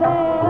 say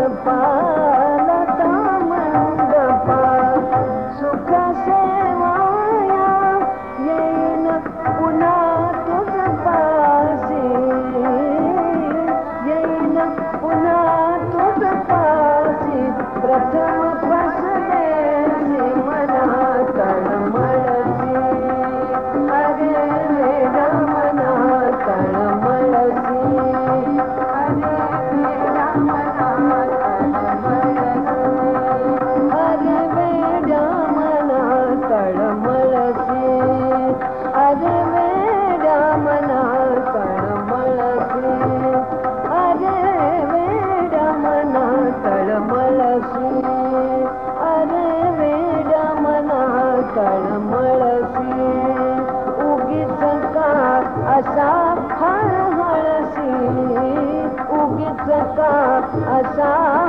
पर पा का असा